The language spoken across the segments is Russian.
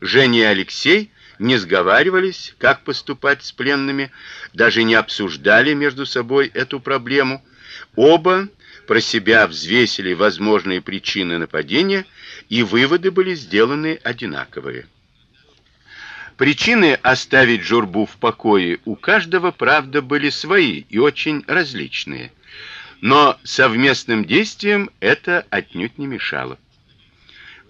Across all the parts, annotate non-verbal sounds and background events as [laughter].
Женя и Алексей не сговаривались, как поступать с пленными, даже не обсуждали между собой эту проблему. Оба про себя взвесили возможные причины нападения, и выводы были сделаны одинаковые. Причины оставить Журбу в покое у каждого, правда, были свои и очень различные. Но совместным действиям это отнюдь не мешало.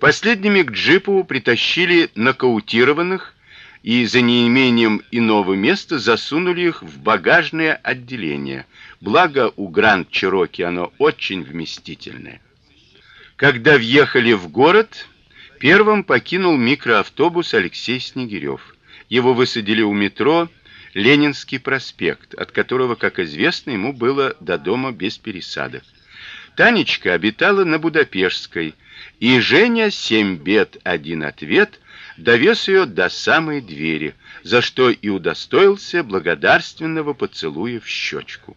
Последними к джипу притащили нокаутированных и за неимением иного места засунули их в багажное отделение. Благо у Гранд Чироки оно очень вместительное. Когда въехали в город, первым покинул микроавтобус Алексей Снегирев. Его высадили у метро Ленинский проспект, от которого, как известно, ему было до дома без пересадок. Танечка обитала на Будапештской, и Женя семь бед один ответ довез ее до самой двери, за что и удостоился благодарственного поцелуя в щечку.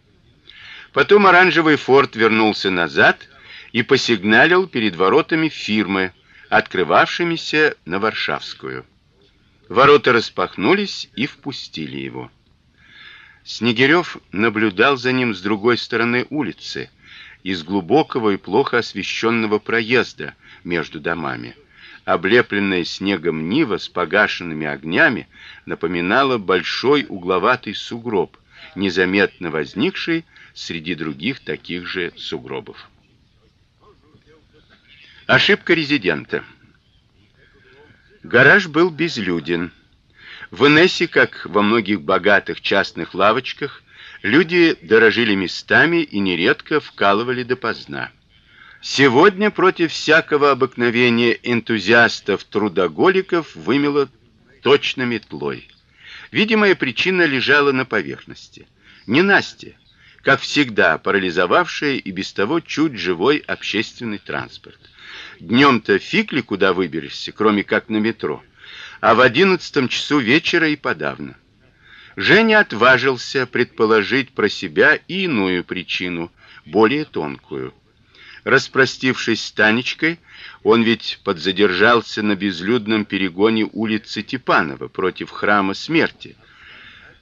Потом оранжевый форт вернулся назад и посигналил перед воротами фирмы, открывавшимися на Варшавскую. Ворота распахнулись и впустили его. Снегирев наблюдал за ним с другой стороны улицы, из глубокого и плохо освещенного проезда между домами. Облепленная снегом нива с погашенными огнями напоминала большой угловатый сугроб, незаметно возникший среди других таких же сугробов. Ошибка резидента. Гараж был безлюден. В Инессе, как во многих богатых частных лавочках, люди дорожили местами и нередко вкалывали допоздна. Сегодня против всякого обыкновения энтузиастов-трудоголиков вымело точно метлой. Видимая причина лежала на поверхности. Не Настя, как всегда, парализовавшая и без того чуть живой общественный транспорт. Днем-то фиг ли куда выберешься, кроме как на метро, а в одиннадцатом часу вечера и подавно. Женя отважился предположить про себя иную причину, более тонкую. Распростившись с Танечкой, он ведь подзадержался на безлюдном перегоне улицы Типанова против храма Смерти.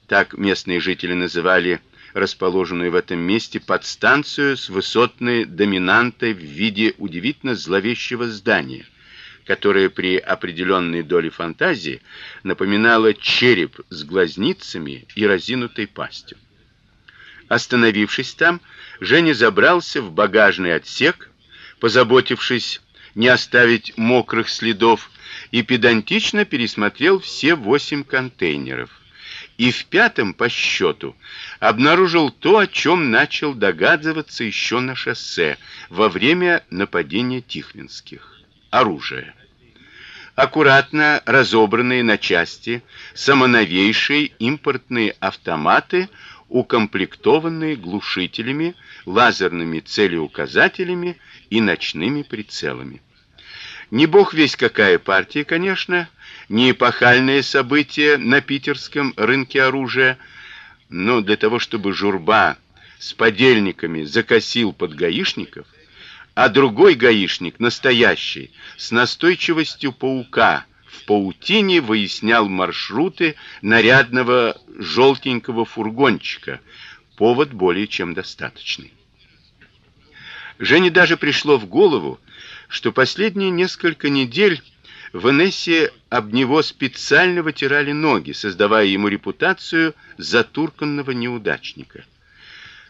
Так местные жители называли расположенную в этом месте подстанцию с высотной доминантой в виде удивительно зловещего здания, которое при определенной доле фантазии напоминало череп с глазницами и разинутой пастью. Остановившись там, Женя забрался в багажный отсек, позаботившись не оставить мокрых следов, и педантично пересмотрел все восемь контейнеров. И в пятом по счету обнаружил то, о чем начал догадываться еще на шоссе во время нападения Тихвинских оружие. Аккуратно разобранные на части самоновейшие импортные автоматы укомплектованные глушителями, лазерными целеуказателями и ночными прицелами. Не бог весь какая партия, конечно, не эпохальное событие на питерском рынке оружия, но для того, чтобы журба с подельниками закосил под гаишников, а другой гаишник, настоящий, с настойчивостью паука в паутине выяснял маршруты нарядного желтенького фургончика. Повод более чем достаточный. Жене даже пришло в голову, что последние несколько недель в Инессе об него специально вытирали ноги, создавая ему репутацию затурканного неудачника.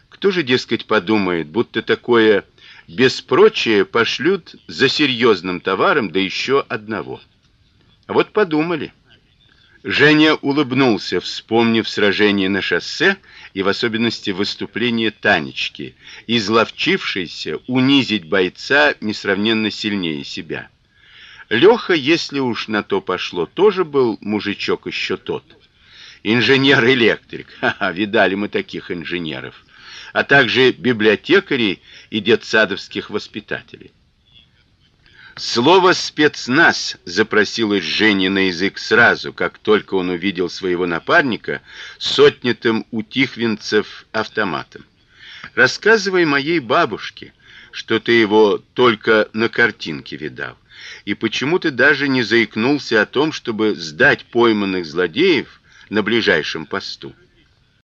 Кто же, дескать, подумает, будто такое без прочее пошлют за серьезным товаром, да еще одного. А вот подумали. Женя улыбнулся, вспомнив сражение на шоссе и в особенности выступление Танечки, изловчившейся унизить бойца несравненно сильнее себя. Леха, если уж на то пошло, тоже был мужичок еще тот. Инженер-электрик. [laughs] Ха-ха, видали мы таких инженеров. А также библиотекарей и детсадовских воспитателей. Слово спецназ запросилось Жене на язык сразу, как только он увидел своего напарника с отнятым у тихвинцев автоматом. Рассказывай моей бабушке, что ты его только на картинке видал. И почему ты даже не заикнулся о том, чтобы сдать пойманных злодеев на ближайшем посту?